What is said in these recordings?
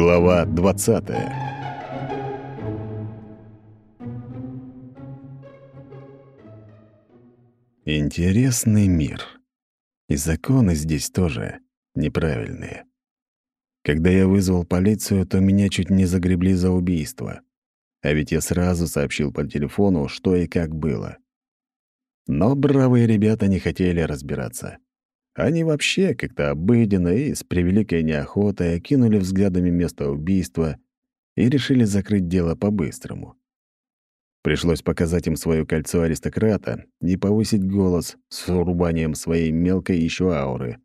Глава 20 Интересный мир. И законы здесь тоже неправильные. Когда я вызвал полицию, то меня чуть не загребли за убийство. А ведь я сразу сообщил по телефону, что и как было. Но бравые ребята не хотели разбираться. Они вообще как-то обыденно и с превеликой неохотой окинули взглядами место убийства и решили закрыть дело по-быстрому. Пришлось показать им свое кольцо аристократа и повысить голос с урубанием своей мелкой еще ауры.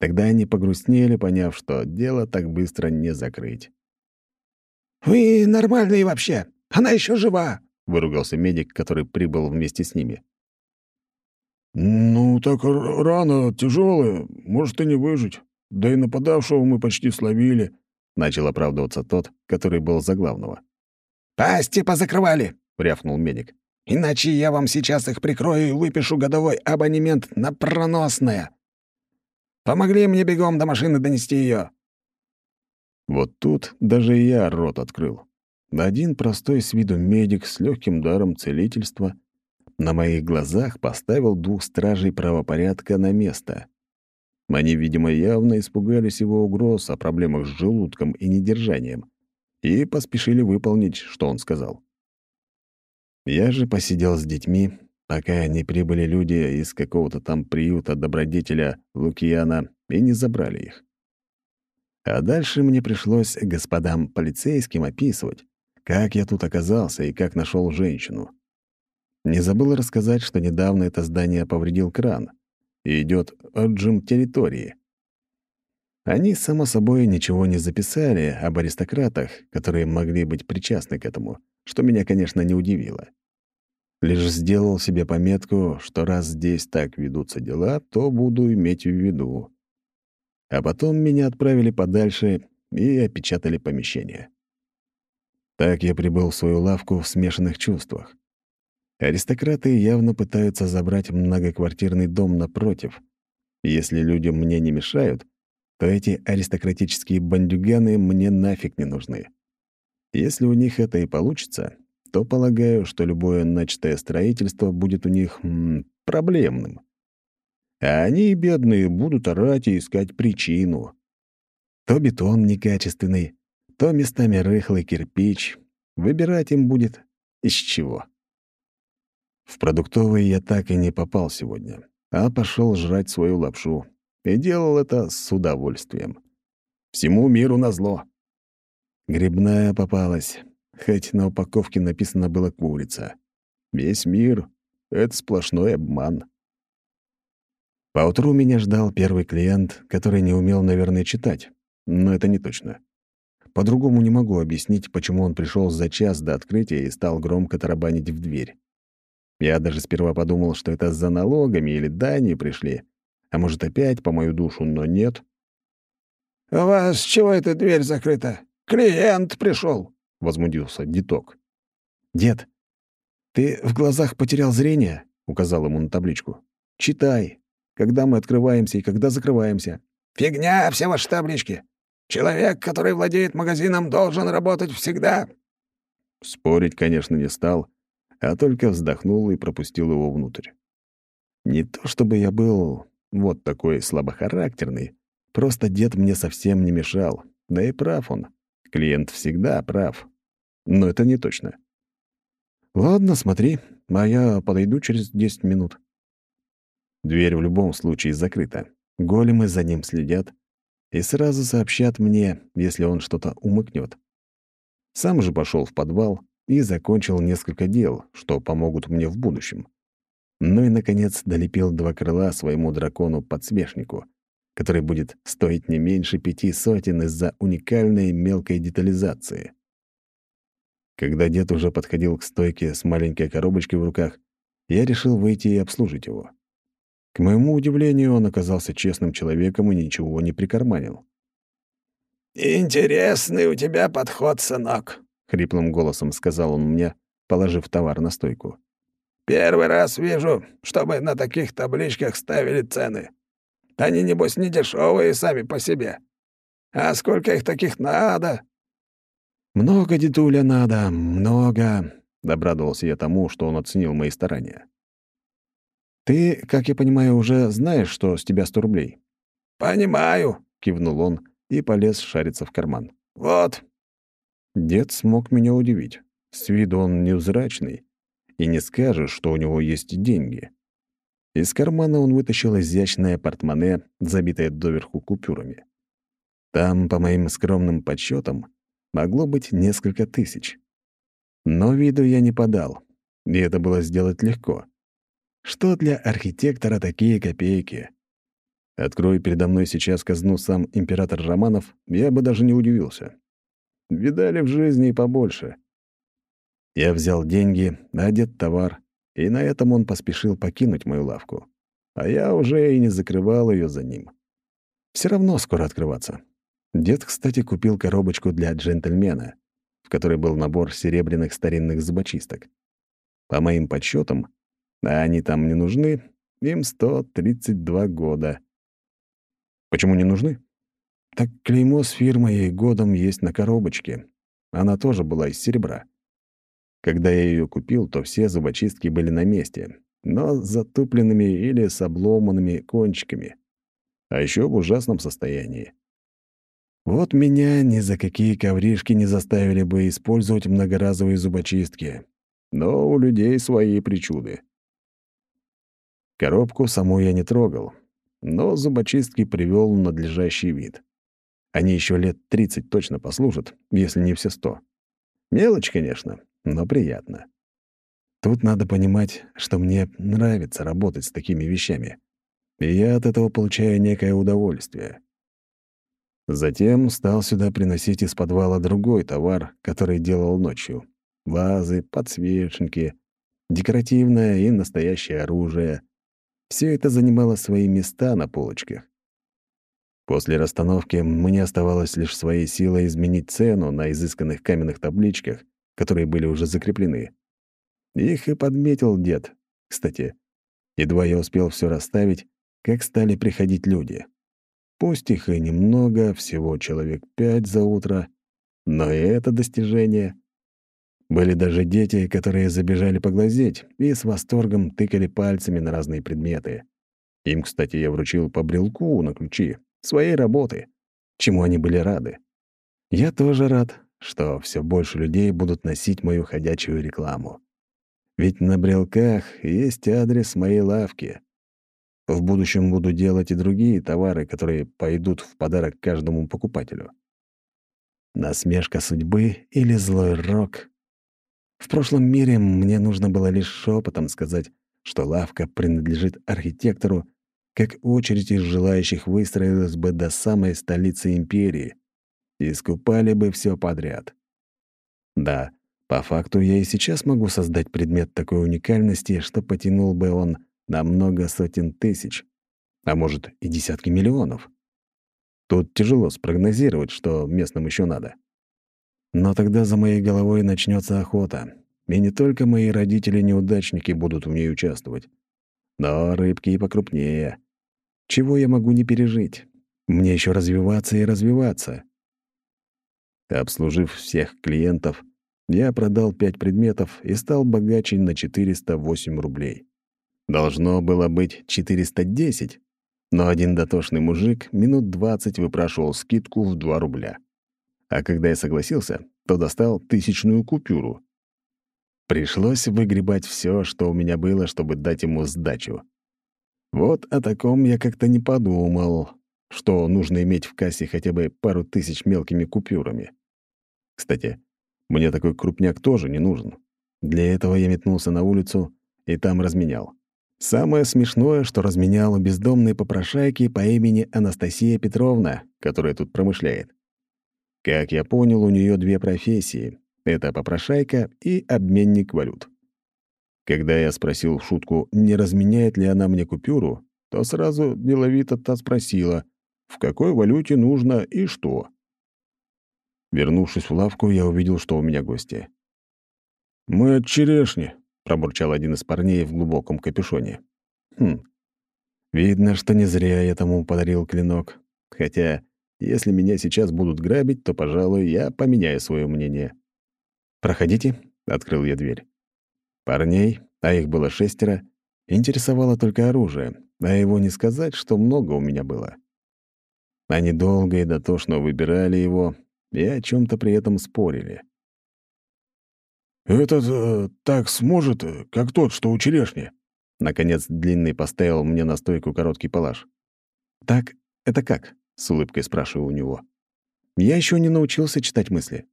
Тогда они погрустнели, поняв, что дело так быстро не закрыть. «Вы нормальные вообще! Она еще жива!» — выругался медик, который прибыл вместе с ними. «Ну, так рана тяжелая, может и не выжить. Да и нападавшего мы почти словили», — начал оправдываться тот, который был за главного. «Пасти позакрывали!» — рявкнул медик. «Иначе я вам сейчас их прикрою и выпишу годовой абонемент на проносное. Помогли мне бегом до машины донести ее. Вот тут даже я рот открыл. Один простой с виду медик с легким даром целительства — на моих глазах поставил двух стражей правопорядка на место. Они, видимо, явно испугались его угроз о проблемах с желудком и недержанием и поспешили выполнить, что он сказал. Я же посидел с детьми, пока не прибыли люди из какого-то там приюта добродетеля Лукьяна и не забрали их. А дальше мне пришлось господам полицейским описывать, как я тут оказался и как нашел женщину. Не забыл рассказать, что недавно это здание повредил кран, и идет отжим территории. Они, само собой, ничего не записали об аристократах, которые могли быть причастны к этому, что меня, конечно, не удивило. Лишь сделал себе пометку, что раз здесь так ведутся дела, то буду иметь в виду. А потом меня отправили подальше и опечатали помещение. Так я прибыл в свою лавку в смешанных чувствах. Аристократы явно пытаются забрать многоквартирный дом напротив. Если людям мне не мешают, то эти аристократические бандюганы мне нафиг не нужны. Если у них это и получится, то полагаю, что любое начатое строительство будет у них м, проблемным. А они, бедные, будут орать и искать причину. То бетон некачественный, то местами рыхлый кирпич. Выбирать им будет из чего. В продуктовый я так и не попал сегодня, а пошел жрать свою лапшу. И делал это с удовольствием. Всему миру назло. Грибная попалась, хоть на упаковке написано было «курица». Весь мир — это сплошной обман. Поутру меня ждал первый клиент, который не умел, наверное, читать. Но это не точно. По-другому не могу объяснить, почему он пришел за час до открытия и стал громко тарабанить в дверь. Я даже сперва подумал, что это за налогами или дани пришли. А может, опять по мою душу, но нет. «У вас чего эта дверь закрыта? Клиент пришел, возмутился Диток. «Дед, ты в глазах потерял зрение?» — указал ему на табличку. «Читай, когда мы открываемся и когда закрываемся». «Фигня все ваши таблички. Человек, который владеет магазином, должен работать всегда». Спорить, конечно, не стал, а только вздохнул и пропустил его внутрь. Не то чтобы я был вот такой слабохарактерный, просто дед мне совсем не мешал, да и прав он. Клиент всегда прав. Но это не точно. Ладно, смотри, а я подойду через 10 минут. Дверь в любом случае закрыта. Големы за ним следят и сразу сообщат мне, если он что-то умыкнет. Сам же пошел в подвал, и закончил несколько дел, что помогут мне в будущем. Ну и, наконец, долепил два крыла своему дракону-подсмешнику, который будет стоить не меньше пяти сотен из-за уникальной мелкой детализации. Когда дед уже подходил к стойке с маленькой коробочкой в руках, я решил выйти и обслужить его. К моему удивлению, он оказался честным человеком и ничего не прикарманил. «Интересный у тебя подход, сынок», — хриплым голосом сказал он мне, положив товар на стойку. «Первый раз вижу, чтобы на таких табличках ставили цены. Они, небось, не дешевые сами по себе». А сколько их таких надо?» «Много, дедуля, надо, много», — обрадовался я тому, что он оценил мои старания. «Ты, как я понимаю, уже знаешь, что с тебя сто рублей?» «Понимаю», — кивнул он и полез шариться в карман. «Вот». Дед смог меня удивить. С виду он невзрачный, и не скажешь, что у него есть деньги. Из кармана он вытащил изящное портмоне, забитое доверху купюрами. Там, по моим скромным подсчетам, могло быть несколько тысяч. Но виду я не подал, и это было сделать легко. Что для архитектора такие копейки? Открой передо мной сейчас казну сам император Романов, я бы даже не удивился. Видали в жизни и побольше. Я взял деньги, одет товар, и на этом он поспешил покинуть мою лавку. А я уже и не закрывал ее за ним. Все равно скоро открываться. Дед, кстати, купил коробочку для джентльмена, в которой был набор серебряных старинных зубочисток. По моим подсчетам, а они там не нужны, им 132 года. Почему не нужны? Так клеймо с фирмой и годом есть на коробочке. Она тоже была из серебра. Когда я ее купил, то все зубочистки были на месте, но с затупленными или с обломанными кончиками. А еще в ужасном состоянии. Вот меня ни за какие ковришки не заставили бы использовать многоразовые зубочистки. Но у людей свои причуды. Коробку саму я не трогал, но зубочистки привел в надлежащий вид. Они еще лет 30 точно послужат, если не все сто. Мелочь, конечно, но приятно. Тут надо понимать, что мне нравится работать с такими вещами. И я от этого получаю некое удовольствие. Затем стал сюда приносить из подвала другой товар, который делал ночью. Вазы, подсвечники, декоративное и настоящее оружие. Все это занимало свои места на полочках. После расстановки мне оставалось лишь своей силой изменить цену на изысканных каменных табличках, которые были уже закреплены. Их и подметил дед. Кстати, едва я успел все расставить, как стали приходить люди. Пусть их и немного, всего человек пять за утро, но и это достижение. Были даже дети, которые забежали поглазеть и с восторгом тыкали пальцами на разные предметы. Им, кстати, я вручил по брелку на ключи своей работы, чему они были рады. Я тоже рад, что все больше людей будут носить мою ходячую рекламу. Ведь на брелках есть адрес моей лавки. В будущем буду делать и другие товары, которые пойдут в подарок каждому покупателю. Насмешка судьбы или злой рок. В прошлом мире мне нужно было лишь шепотом сказать, что лавка принадлежит архитектору, как очередь из желающих выстроилась бы до самой столицы империи и скупали бы все подряд. Да, по факту я и сейчас могу создать предмет такой уникальности, что потянул бы он на много сотен тысяч, а может и десятки миллионов. Тут тяжело спрогнозировать, что местным еще надо. Но тогда за моей головой начнется охота, и не только мои родители-неудачники будут в ней участвовать, но рыбки и покрупнее. Чего я могу не пережить? Мне еще развиваться и развиваться. Обслужив всех клиентов, я продал пять предметов и стал богаче на 408 рублей. Должно было быть 410, но один дотошный мужик минут 20 выпрашивал скидку в 2 рубля. А когда я согласился, то достал тысячную купюру. Пришлось выгребать все, что у меня было, чтобы дать ему сдачу. Вот о таком я как-то не подумал, что нужно иметь в кассе хотя бы пару тысяч мелкими купюрами. Кстати, мне такой крупняк тоже не нужен. Для этого я метнулся на улицу и там разменял. Самое смешное, что разменял у бездомной попрошайки по имени Анастасия Петровна, которая тут промышляет. Как я понял, у нее две профессии — это попрошайка и обменник валют. Когда я спросил в шутку, не разменяет ли она мне купюру, то сразу деловито та спросила, в какой валюте нужно и что. Вернувшись в лавку, я увидел, что у меня гости. «Мы от черешни», пробурчал один из парней в глубоком капюшоне. Хм. Видно, что не зря я тому подарил клинок. Хотя Если меня сейчас будут грабить, то, пожалуй, я поменяю свое мнение. «Проходите», — открыл я дверь. Парней, а их было шестеро, интересовало только оружие, а его не сказать, что много у меня было. Они долго и дотошно выбирали его и о чем то при этом спорили. «Этот э, так сможет, э, как тот, что у черешни?» Наконец Длинный поставил мне на стойку короткий палаш. «Так, это как?» — с улыбкой спрашиваю у него. «Я еще не научился читать мысли».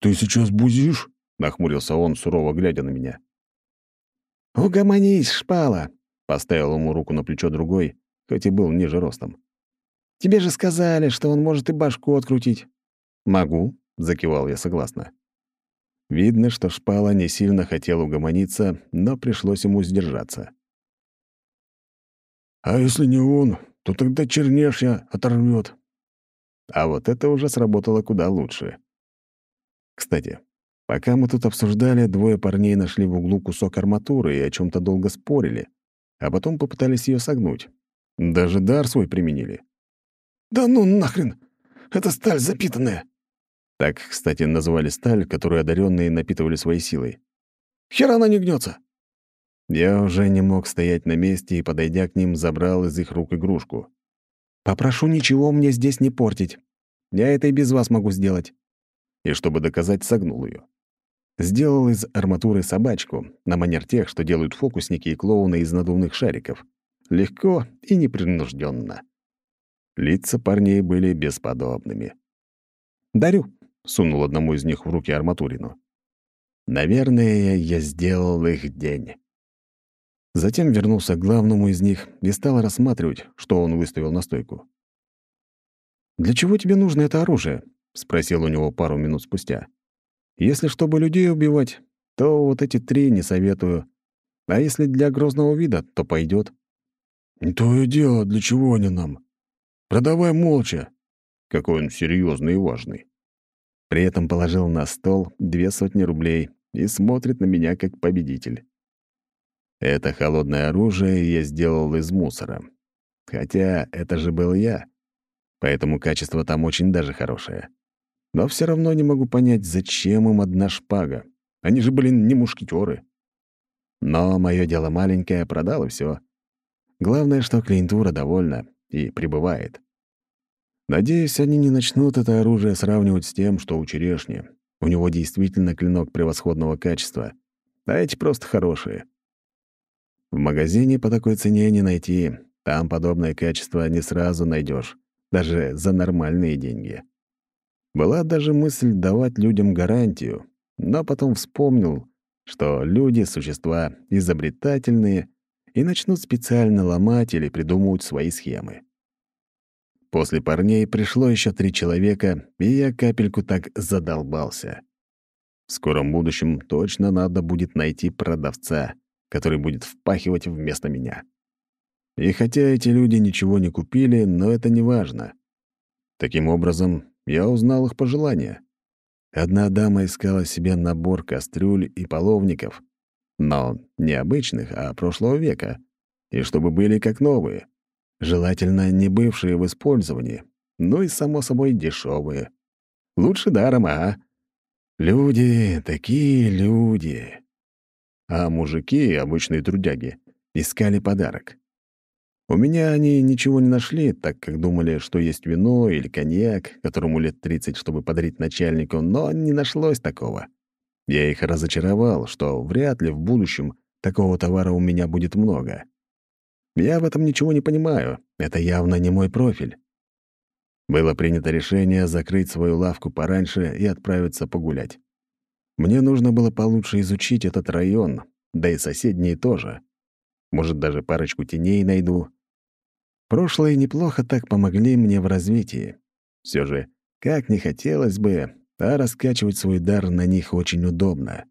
«Ты сейчас бузишь?» — нахмурился он, сурово глядя на меня. «Угомонись, шпала!» — поставил ему руку на плечо другой, хоть и был ниже ростом. «Тебе же сказали, что он может и башку открутить». «Могу», — закивал я согласно. Видно, что шпала не сильно хотел угомониться, но пришлось ему сдержаться. «А если не он, то тогда чернешня оторвет. А вот это уже сработало куда лучше. Кстати, пока мы тут обсуждали, двое парней нашли в углу кусок арматуры и о чем то долго спорили, а потом попытались ее согнуть. Даже дар свой применили. «Да ну нахрен! Это сталь запитанная!» Так, кстати, называли сталь, которую одаренные напитывали своей силой. «Хера она не гнется. Я уже не мог стоять на месте и, подойдя к ним, забрал из их рук игрушку. «Попрошу ничего мне здесь не портить. Я это и без вас могу сделать». И чтобы доказать, согнул ее. Сделал из арматуры собачку, на манер тех, что делают фокусники и клоуны из надувных шариков. Легко и непринужденно. Лица парней были бесподобными. «Дарю», сунул одному из них в руки арматурину. Наверное, я сделал их день. Затем вернулся к главному из них и стал рассматривать, что он выставил на стойку. «Для чего тебе нужно это оружие?» — спросил у него пару минут спустя. «Если чтобы людей убивать, то вот эти три не советую. А если для грозного вида, то пойдет. «Не то и дело, для чего они нам? Продавай молча». Какой он серьезный и важный. При этом положил на стол две сотни рублей и смотрит на меня как победитель. Это холодное оружие я сделал из мусора. Хотя это же был я, поэтому качество там очень даже хорошее. Но все равно не могу понять, зачем им одна шпага. Они же, блин, не мушкетеры. Но мое дело маленькое, продал и все. Главное, что клиентура довольна и прибывает. Надеюсь, они не начнут это оружие сравнивать с тем, что у черешни. У него действительно клинок превосходного качества, а эти просто хорошие. В магазине по такой цене не найти. Там подобное качество не сразу найдешь, даже за нормальные деньги. Была даже мысль давать людям гарантию, но потом вспомнил, что люди — существа изобретательные и начнут специально ломать или придумывать свои схемы. После парней пришло еще три человека, и я капельку так задолбался. В скором будущем точно надо будет найти продавца, который будет впахивать вместо меня. И хотя эти люди ничего не купили, но это не важно. Таким образом, я узнал их пожелания. Одна дама искала себе набор кастрюль и половников, но не обычных, а прошлого века, и чтобы были как новые. Желательно не бывшие в использовании, ну и, само собой, дешевые. Лучше даром, а? Люди, такие люди. А мужики, обычные трудяги, искали подарок. У меня они ничего не нашли, так как думали, что есть вино или коньяк, которому лет 30, чтобы подарить начальнику, но не нашлось такого. Я их разочаровал, что вряд ли в будущем такого товара у меня будет много. Я в этом ничего не понимаю. Это явно не мой профиль. Было принято решение закрыть свою лавку пораньше и отправиться погулять. Мне нужно было получше изучить этот район, да и соседние тоже. Может, даже парочку теней найду. Прошлые неплохо так помогли мне в развитии. Все же, как не хотелось бы, а раскачивать свой дар на них очень удобно.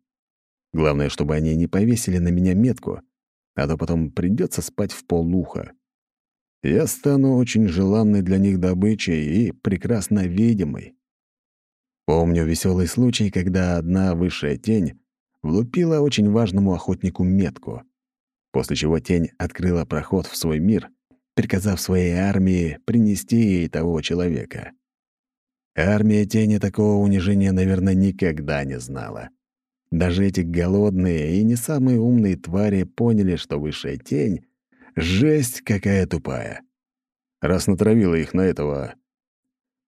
Главное, чтобы они не повесили на меня метку — а то потом придется спать в полуха. Я стану очень желанной для них добычей и прекрасно видимой. Помню веселый случай, когда одна высшая тень влупила очень важному охотнику метку, после чего тень открыла проход в свой мир приказав своей армии принести ей того человека. Армия тени такого унижения, наверное, никогда не знала. Даже эти голодные и не самые умные твари поняли, что высшая тень — жесть какая тупая. Раз натравила их на этого...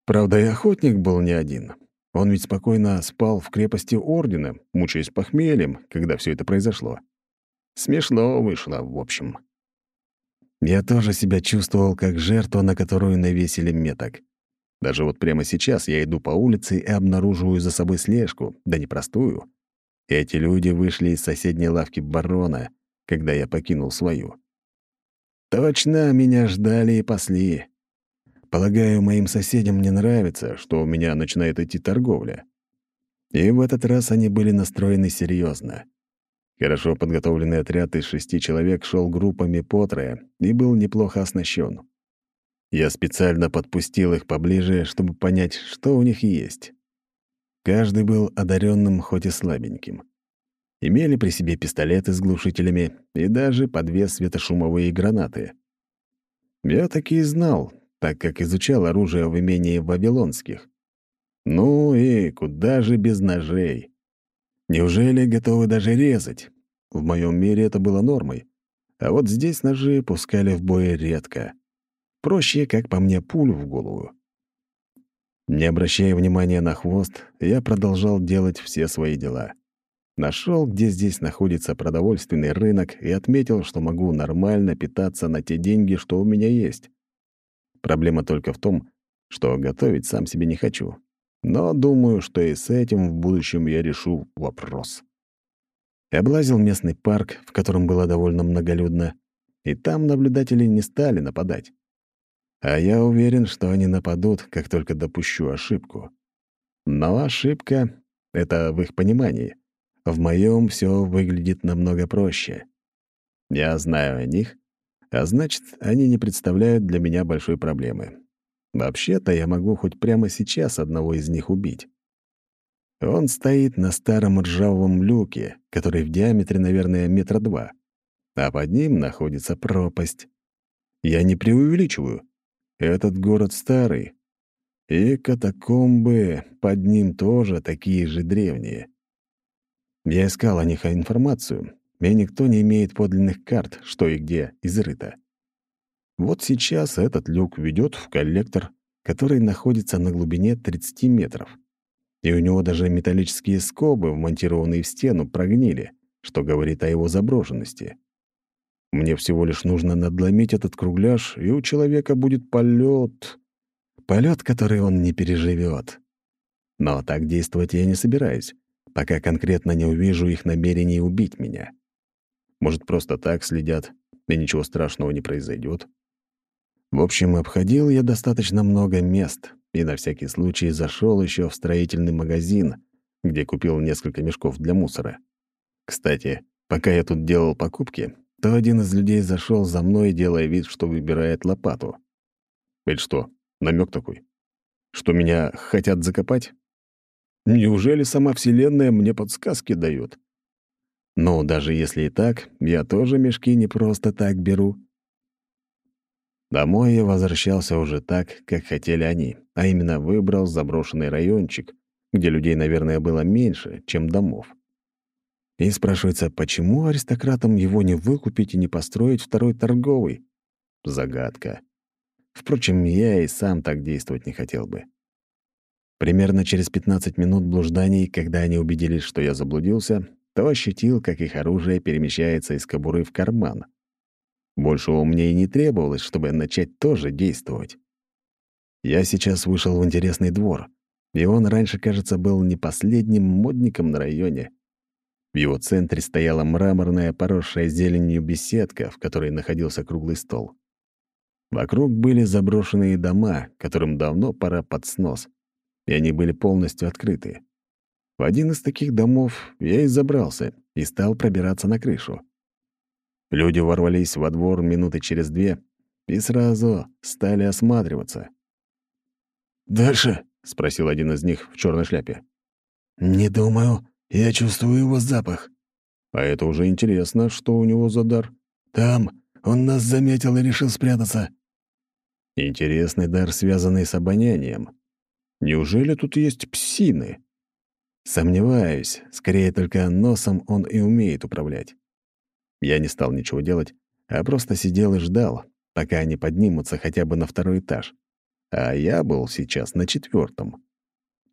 Правда, и охотник был не один. Он ведь спокойно спал в крепости Ордена, мучаясь похмельем, когда все это произошло. Смешно вышло, в общем. Я тоже себя чувствовал как жертва, на которую навесили меток. Даже вот прямо сейчас я иду по улице и обнаруживаю за собой слежку, да непростую. Эти люди вышли из соседней лавки барона, когда я покинул свою. Точно меня ждали и пасли. Полагаю, моим соседям не нравится, что у меня начинает идти торговля. И в этот раз они были настроены серьезно. Хорошо подготовленный отряд из шести человек шел группами по трое и был неплохо оснащен. Я специально подпустил их поближе, чтобы понять, что у них есть. Каждый был одаренным, хоть и слабеньким. Имели при себе пистолеты с глушителями и даже по две светошумовые гранаты. Я таки знал, так как изучал оружие в имении вавилонских. Ну и куда же без ножей? Неужели готовы даже резать? В моем мире это было нормой. А вот здесь ножи пускали в бой редко. Проще, как по мне, пулю в голову. Не обращая внимания на хвост, я продолжал делать все свои дела. Нашел, где здесь находится продовольственный рынок, и отметил, что могу нормально питаться на те деньги, что у меня есть. Проблема только в том, что готовить сам себе не хочу. Но думаю, что и с этим в будущем я решу вопрос. Облазил местный парк, в котором было довольно многолюдно, и там наблюдатели не стали нападать. А я уверен, что они нападут, как только допущу ошибку. Но ошибка — это в их понимании. В моем все выглядит намного проще. Я знаю о них, а значит, они не представляют для меня большой проблемы. Вообще-то я могу хоть прямо сейчас одного из них убить. Он стоит на старом ржавом люке, который в диаметре, наверное, метра два, а под ним находится пропасть. Я не преувеличиваю. Этот город старый, и катакомбы под ним тоже такие же древние. Я искал о них информацию, и никто не имеет подлинных карт, что и где изрыто. Вот сейчас этот люк ведет в коллектор, который находится на глубине 30 метров. И у него даже металлические скобы, вмонтированные в стену, прогнили, что говорит о его заброшенности. Мне всего лишь нужно надломить этот кругляш, и у человека будет полет, полет, который он не переживет. Но так действовать я не собираюсь, пока конкретно не увижу их намерений убить меня. Может, просто так следят, и ничего страшного не произойдет. В общем, обходил я достаточно много мест и на всякий случай зашел еще в строительный магазин, где купил несколько мешков для мусора. Кстати, пока я тут делал покупки, то один из людей зашел за мной, делая вид, что выбирает лопату. Это что, намек такой? Что меня хотят закопать? Неужели сама Вселенная мне подсказки дает? Но даже если и так, я тоже мешки не просто так беру. Домой я возвращался уже так, как хотели они, а именно выбрал заброшенный райончик, где людей, наверное, было меньше, чем домов. И спрашивается, почему аристократам его не выкупить и не построить второй торговый? Загадка. Впрочем, я и сам так действовать не хотел бы. Примерно через 15 минут блужданий, когда они убедились, что я заблудился, то ощутил, как их оружие перемещается из кобуры в карман. Большего мне и не требовалось, чтобы начать тоже действовать. Я сейчас вышел в интересный двор, и он раньше, кажется, был не последним модником на районе. В его центре стояла мраморная, поросшая зеленью беседка, в которой находился круглый стол. Вокруг были заброшенные дома, которым давно пора под снос, и они были полностью открыты. В один из таких домов я и забрался и стал пробираться на крышу. Люди ворвались во двор минуты через две и сразу стали осматриваться. «Дальше?» — спросил один из них в черной шляпе. «Не думаю. Я чувствую его запах». «А это уже интересно, что у него за дар». «Там Он нас заметил и решил спрятаться». Интересный дар, связанный с обонянием. Неужели тут есть псины? Сомневаюсь, скорее только носом он и умеет управлять. Я не стал ничего делать, а просто сидел и ждал, пока они поднимутся хотя бы на второй этаж. А я был сейчас на четвертом.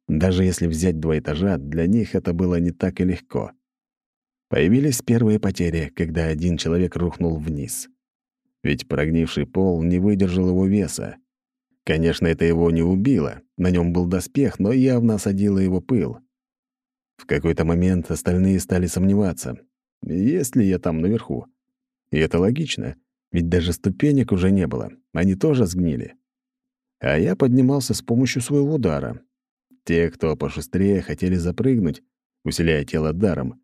Даже если взять два этажа, для них это было не так и легко. Появились первые потери, когда один человек рухнул вниз. Ведь прогнивший пол не выдержал его веса. Конечно, это его не убило, на нем был доспех, но явно осадило его пыл. В какой-то момент остальные стали сомневаться, есть ли я там наверху. И это логично, ведь даже ступенек уже не было, они тоже сгнили. А я поднимался с помощью своего удара. Те, кто пошустрее, хотели запрыгнуть, усиляя тело даром.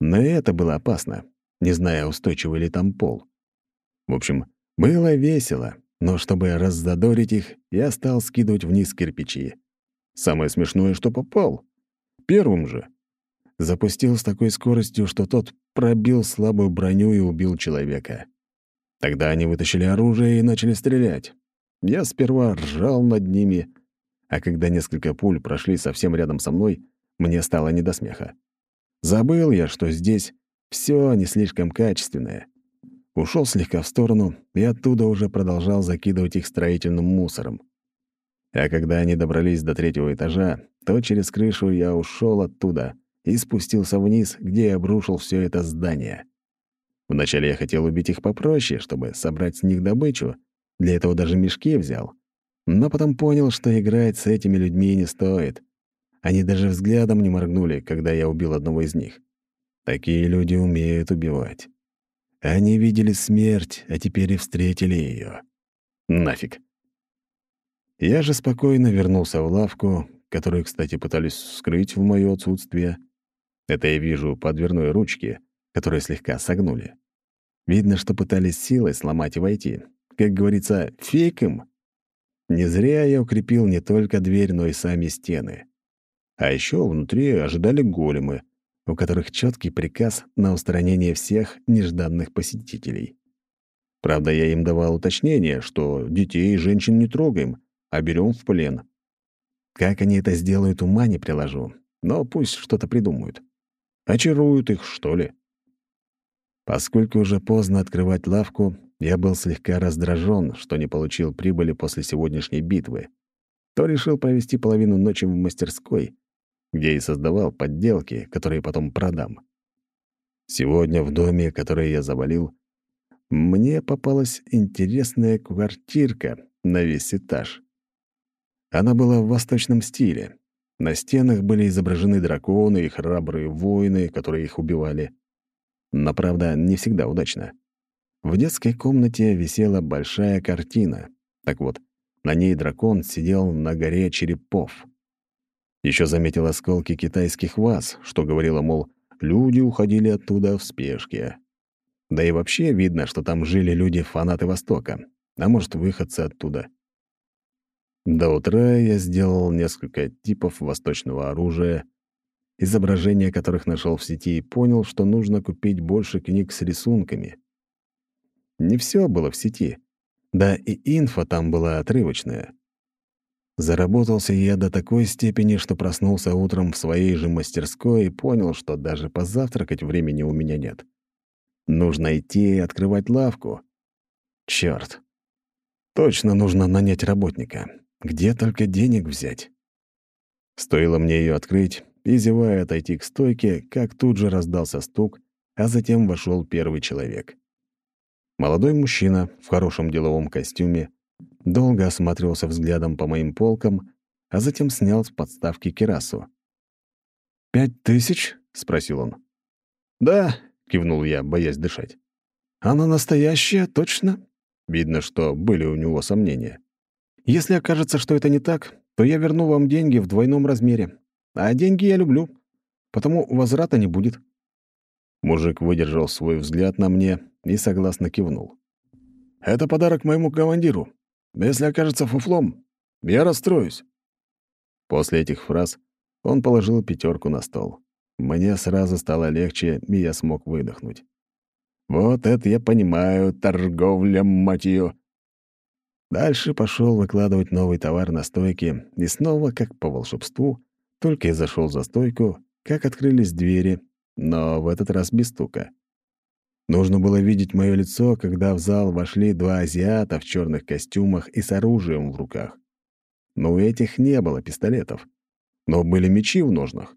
Но это было опасно, не зная, устойчивый ли там пол. В общем, было весело, но чтобы раззадорить их, я стал скидывать вниз кирпичи. Самое смешное, что попал. Первым же. Запустил с такой скоростью, что тот пробил слабую броню и убил человека. Тогда они вытащили оружие и начали стрелять. Я сперва ржал над ними, а когда несколько пуль прошли совсем рядом со мной, мне стало не до смеха. Забыл я, что здесь все не слишком качественное ушел слегка в сторону и оттуда уже продолжал закидывать их строительным мусором. А когда они добрались до третьего этажа, то через крышу я ушел оттуда и спустился вниз, где обрушил все это здание. Вначале я хотел убить их попроще, чтобы собрать с них добычу, для этого даже мешки взял. Но потом понял, что играть с этими людьми не стоит. Они даже взглядом не моргнули, когда я убил одного из них. Такие люди умеют убивать. Они видели смерть, а теперь и встретили ее. Нафиг. Я же спокойно вернулся в лавку, которую, кстати, пытались вскрыть в моё отсутствие. Это я вижу по дверной ручке, которые слегка согнули. Видно, что пытались силой сломать и войти. Как говорится, им. Не зря я укрепил не только дверь, но и сами стены. А еще внутри ожидали големы — у которых четкий приказ на устранение всех нежданных посетителей. Правда, я им давал уточнение, что детей и женщин не трогаем, а берем в плен. Как они это сделают, ума не приложу, но пусть что-то придумают. Очаруют их, что ли? Поскольку уже поздно открывать лавку, я был слегка раздражен, что не получил прибыли после сегодняшней битвы, то решил провести половину ночи в мастерской, где и создавал подделки, которые потом продам. Сегодня в доме, который я завалил, мне попалась интересная квартирка на весь этаж. Она была в восточном стиле. На стенах были изображены драконы и храбрые воины, которые их убивали. Но, правда, не всегда удачно. В детской комнате висела большая картина. Так вот, на ней дракон сидел на горе черепов. Еще заметил осколки китайских ваз, что говорило, мол, люди уходили оттуда в спешке. Да и вообще видно, что там жили люди-фанаты Востока, а может, выходцы оттуда. До утра я сделал несколько типов восточного оружия, изображения которых нашел в сети и понял, что нужно купить больше книг с рисунками. Не все было в сети. Да и инфа там была отрывочная. Заработался я до такой степени, что проснулся утром в своей же мастерской и понял, что даже позавтракать времени у меня нет. Нужно идти и открывать лавку. Чёрт. Точно нужно нанять работника. Где только денег взять? Стоило мне ее открыть и, зевая, отойти к стойке, как тут же раздался стук, а затем вошел первый человек. Молодой мужчина в хорошем деловом костюме, Долго осматривался взглядом по моим полкам, а затем снял с подставки кирасу. «Пять тысяч?» — спросил он. «Да», — кивнул я, боясь дышать. «Она настоящая, точно?» Видно, что были у него сомнения. «Если окажется, что это не так, то я верну вам деньги в двойном размере. А деньги я люблю, потому возврата не будет». Мужик выдержал свой взгляд на мне и согласно кивнул. «Это подарок моему командиру. Если окажется фуфлом, я расстроюсь». После этих фраз он положил пятерку на стол. Мне сразу стало легче, и я смог выдохнуть. Вот это я понимаю, торговля, мать ее. Дальше пошел выкладывать новый товар на стойке, и снова, как по волшебству, только я зашел за стойку, как открылись двери, но в этот раз без стука. Нужно было видеть мое лицо, когда в зал вошли два азиата в черных костюмах и с оружием в руках. Но у этих не было пистолетов, но были мечи в ножнах.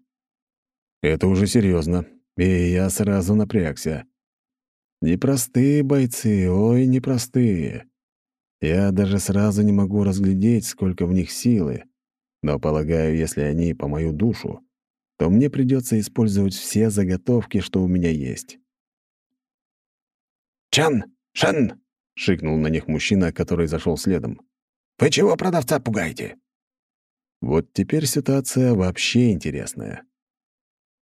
Это уже серьезно, и я сразу напрягся. Непростые бойцы, ой, непростые. Я даже сразу не могу разглядеть, сколько в них силы. Но, полагаю, если они по мою душу, то мне придется использовать все заготовки, что у меня есть. «Чан! Шан!» — шикнул на них мужчина, который зашел следом. «Вы чего продавца пугаете?» Вот теперь ситуация вообще интересная.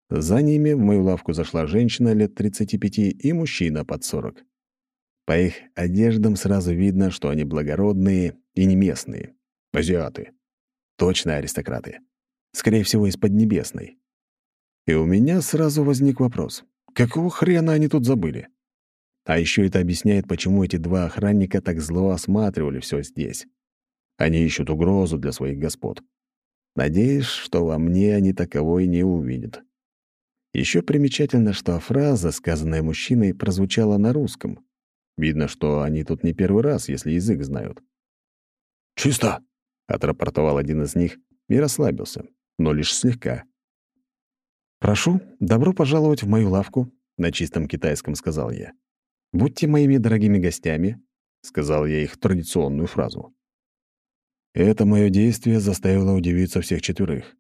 За ними в мою лавку зашла женщина лет 35 и мужчина под 40. По их одеждам сразу видно, что они благородные и не местные. Азиаты. Точно аристократы. Скорее всего, из Поднебесной. И у меня сразу возник вопрос. Какого хрена они тут забыли? А еще это объясняет, почему эти два охранника так зло осматривали все здесь. Они ищут угрозу для своих господ. Надеюсь, что во мне они таковой не увидят. Еще примечательно, что фраза, сказанная мужчиной, прозвучала на русском. Видно, что они тут не первый раз, если язык знают. «Чисто!» — отрапортовал один из них и расслабился, но лишь слегка. «Прошу, добро пожаловать в мою лавку», — на чистом китайском сказал я. «Будьте моими дорогими гостями», — сказал я их традиционную фразу. Это мое действие заставило удивиться всех четверых.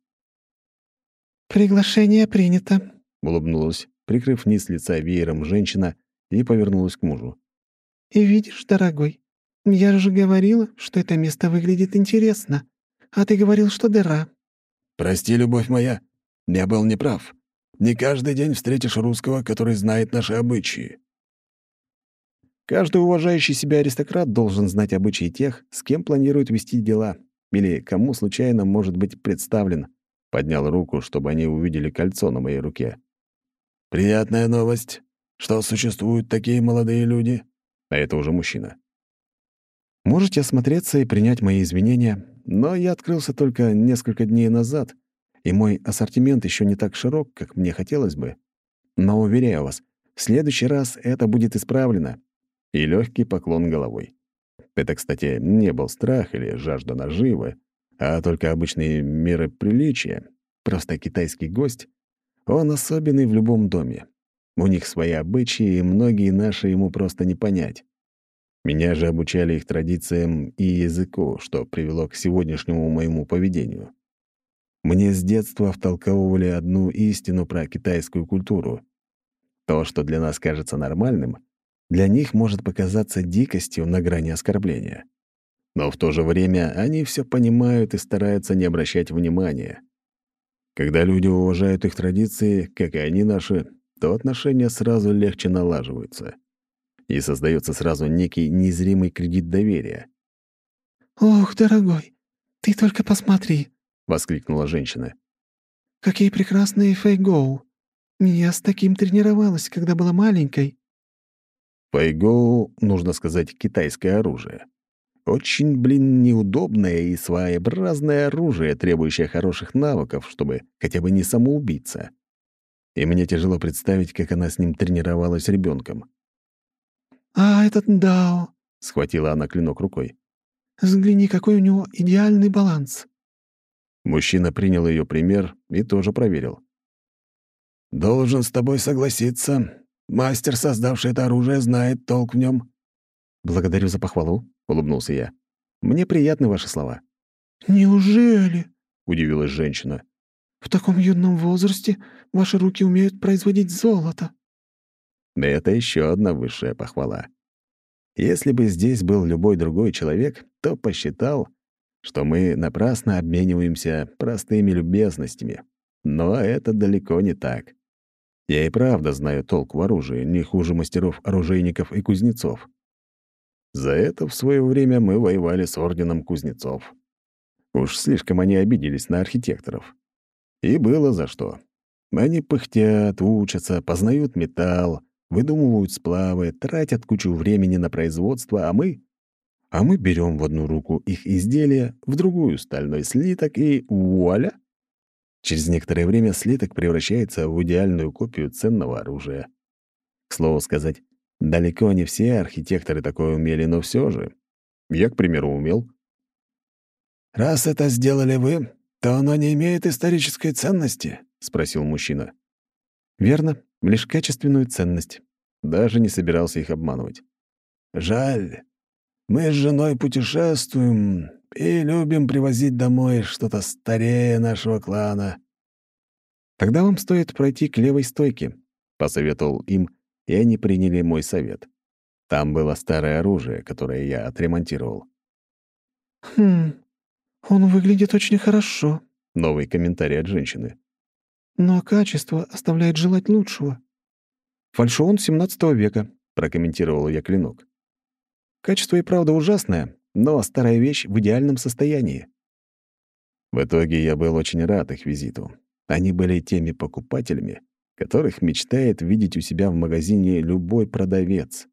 «Приглашение принято», — улыбнулась, прикрыв низ лица веером женщина и повернулась к мужу. «И видишь, дорогой, я же говорила, что это место выглядит интересно, а ты говорил, что дыра». «Прости, любовь моя, я был неправ. Не каждый день встретишь русского, который знает наши обычаи». Каждый уважающий себя аристократ должен знать обычаи тех, с кем планирует вести дела, или кому случайно может быть представлен, Поднял руку, чтобы они увидели кольцо на моей руке. «Приятная новость, что существуют такие молодые люди». А это уже мужчина. Можете осмотреться и принять мои извинения, но я открылся только несколько дней назад, и мой ассортимент еще не так широк, как мне хотелось бы. Но, уверяю вас, в следующий раз это будет исправлено. И легкий поклон головой. Это, кстати, не был страх или жажда наживы, а только обычные меры приличия. Просто китайский гость, он особенный в любом доме. У них свои обычаи, и многие наши ему просто не понять. Меня же обучали их традициям и языку, что привело к сегодняшнему моему поведению. Мне с детства втолковывали одну истину про китайскую культуру. То, что для нас кажется нормальным, для них может показаться дикостью на грани оскорбления. Но в то же время они все понимают и стараются не обращать внимания. Когда люди уважают их традиции, как и они наши, то отношения сразу легче налаживаются. И создается сразу некий незримый кредит доверия. «Ох, дорогой, ты только посмотри!» — воскликнула женщина. «Какие прекрасные фейгоу! Я с таким тренировалась, когда была маленькой». Фейгоу, нужно сказать, китайское оружие. Очень, блин, неудобное и своеобразное оружие, требующее хороших навыков, чтобы хотя бы не самоубиться. И мне тяжело представить, как она с ним тренировалась ребенком. «А этот Дао!» — схватила она клинок рукой. «Взгляни, какой у него идеальный баланс!» Мужчина принял ее пример и тоже проверил. «Должен с тобой согласиться. Мастер, создавший это оружие, знает толк в нем. «Благодарю за похвалу», — улыбнулся я. «Мне приятны ваши слова». «Неужели?» — удивилась женщина. «В таком юном возрасте ваши руки умеют производить золото». Это еще одна высшая похвала. Если бы здесь был любой другой человек, то посчитал, что мы напрасно обмениваемся простыми любезностями. Но это далеко не так. Я и правда знаю толк в оружии, не хуже мастеров-оружейников и кузнецов. За это в свое время мы воевали с Орденом Кузнецов. Уж слишком они обиделись на архитекторов. И было за что. Они пыхтят, учатся, познают металл, выдумывают сплавы, тратят кучу времени на производство, а мы... А мы берем в одну руку их изделие, в другую — стальной слиток, и вуаля! Через некоторое время слиток превращается в идеальную копию ценного оружия. К слову сказать, далеко не все архитекторы такое умели, но все же. Я, к примеру, умел. «Раз это сделали вы, то оно не имеет исторической ценности?» — спросил мужчина. «Верно, лишь качественную ценность. Даже не собирался их обманывать». «Жаль. Мы с женой путешествуем и любим привозить домой что-то старее нашего клана». «Тогда вам стоит пройти к левой стойке», — посоветовал им, и они приняли мой совет. Там было старое оружие, которое я отремонтировал. «Хм, он выглядит очень хорошо», — новый комментарий от женщины. «Но качество оставляет желать лучшего». «Фальшион 17 века», — прокомментировал я клинок. «Качество и правда ужасное, но старая вещь в идеальном состоянии». В итоге я был очень рад их визиту. Они были теми покупателями, которых мечтает видеть у себя в магазине любой продавец.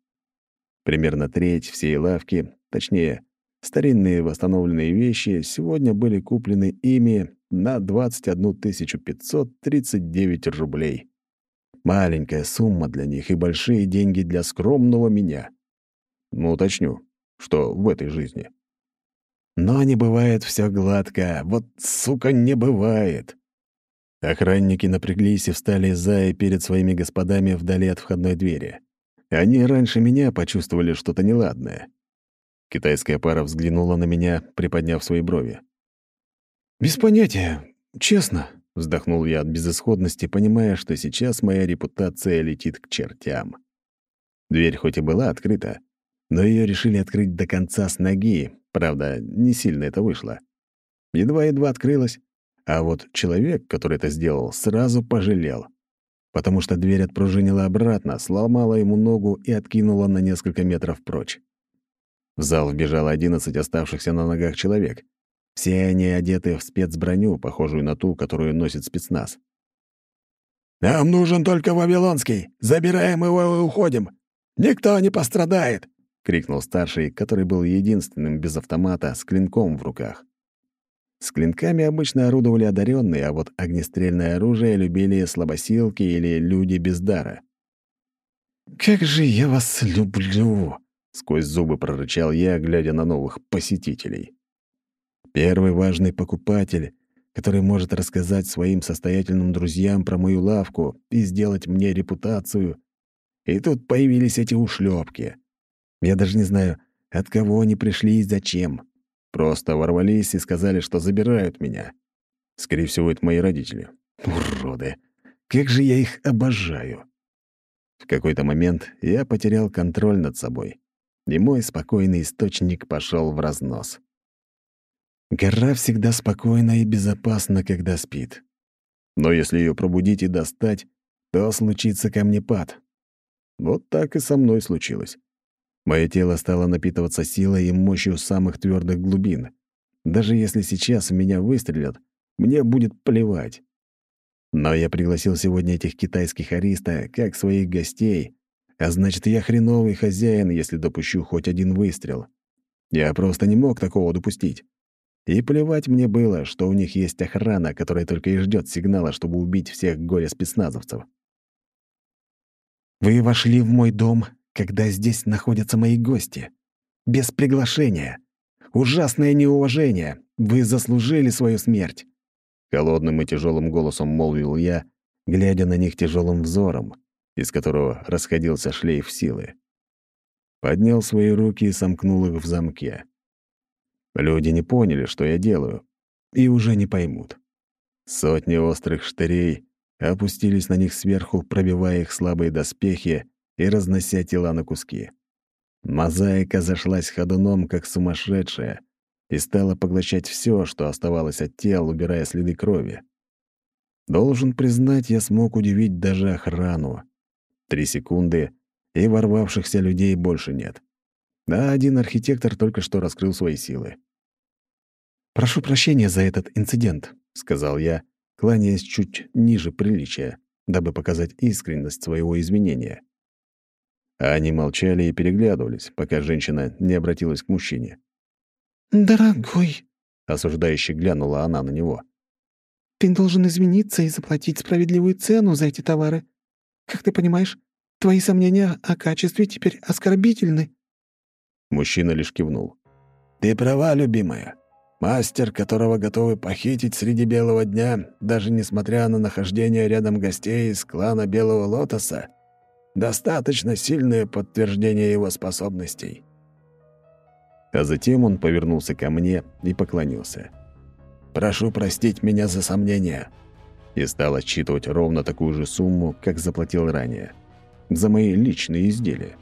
Примерно треть всей лавки, точнее, старинные восстановленные вещи, сегодня были куплены ими на 21 539 рублей. Маленькая сумма для них и большие деньги для скромного меня. Ну, уточню, что в этой жизни. Но не бывает все гладко. Вот, сука, не бывает. Охранники напряглись и встали за и перед своими господами вдали от входной двери. Они раньше меня почувствовали что-то неладное. Китайская пара взглянула на меня, приподняв свои брови. «Без понятия, честно», — вздохнул я от безысходности, понимая, что сейчас моя репутация летит к чертям. Дверь хоть и была открыта, но ее решили открыть до конца с ноги, правда, не сильно это вышло. Едва-едва открылась, а вот человек, который это сделал, сразу пожалел потому что дверь отпружинила обратно, сломала ему ногу и откинула на несколько метров прочь. В зал вбежало одиннадцать оставшихся на ногах человек. Все они одеты в спецброню, похожую на ту, которую носит спецназ. «Нам нужен только Вавилонский! Забираем его и уходим! Никто не пострадает!» — крикнул старший, который был единственным без автомата с клинком в руках. С клинками обычно орудовали одаренные, а вот огнестрельное оружие любили слабосилки или люди без дара. «Как же я вас люблю!» — сквозь зубы прорычал я, глядя на новых посетителей. Первый важный покупатель, который может рассказать своим состоятельным друзьям про мою лавку и сделать мне репутацию. И тут появились эти ушлепки. Я даже не знаю, от кого они пришли и зачем. Просто ворвались и сказали, что забирают меня. Скорее всего, это мои родители. Уроды! Как же я их обожаю! В какой-то момент я потерял контроль над собой, и мой спокойный источник пошел в разнос. Гора всегда спокойна и безопасна, когда спит. Но если ее пробудить и достать, то случится камнепад. Вот так и со мной случилось. Мое тело стало напитываться силой и мощью самых твердых глубин. Даже если сейчас в меня выстрелят, мне будет плевать. Но я пригласил сегодня этих китайских ариста как своих гостей, а значит, я хреновый хозяин, если допущу хоть один выстрел. Я просто не мог такого допустить. И плевать мне было, что у них есть охрана, которая только и ждет сигнала, чтобы убить всех горе-спецназовцев. «Вы вошли в мой дом когда здесь находятся мои гости. Без приглашения. Ужасное неуважение. Вы заслужили свою смерть. Холодным и тяжелым голосом молвил я, глядя на них тяжелым взором, из которого расходился шлейф силы. Поднял свои руки и сомкнул их в замке. Люди не поняли, что я делаю, и уже не поймут. Сотни острых штырей опустились на них сверху, пробивая их слабые доспехи, и разнося тела на куски. Мозаика зашлась ходуном, как сумасшедшая, и стала поглощать все, что оставалось от тел, убирая следы крови. Должен признать, я смог удивить даже охрану. Три секунды, и ворвавшихся людей больше нет. А один архитектор только что раскрыл свои силы. «Прошу прощения за этот инцидент», — сказал я, кланяясь чуть ниже приличия, дабы показать искренность своего извинения. А они молчали и переглядывались, пока женщина не обратилась к мужчине. «Дорогой», — осуждающе глянула она на него. «Ты должен извиниться и заплатить справедливую цену за эти товары. Как ты понимаешь, твои сомнения о качестве теперь оскорбительны». Мужчина лишь кивнул. «Ты права, любимая. Мастер, которого готовы похитить среди белого дня, даже несмотря на нахождение рядом гостей из клана Белого Лотоса, достаточно сильное подтверждение его способностей». А затем он повернулся ко мне и поклонился. «Прошу простить меня за сомнения», и стал отчитывать ровно такую же сумму, как заплатил ранее, за мои личные изделия.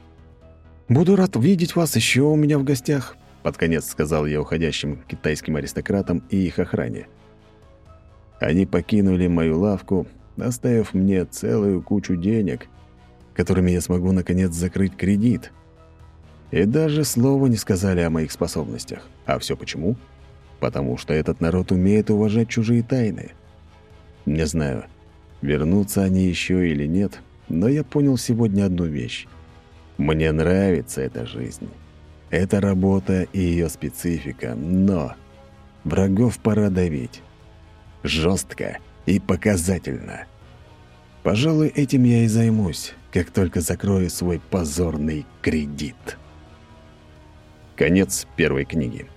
«Буду рад видеть вас еще у меня в гостях», под конец сказал я уходящим китайским аристократам и их охране. Они покинули мою лавку, оставив мне целую кучу денег, которыми я смогу наконец закрыть кредит. И даже слова не сказали о моих способностях. А все почему? Потому что этот народ умеет уважать чужие тайны. Не знаю, вернутся они еще или нет, но я понял сегодня одну вещь. Мне нравится эта жизнь. Это работа и ее специфика, но врагов пора давить. Жестко и показательно. Пожалуй, этим я и займусь, как только закрою свой позорный кредит. Конец первой книги.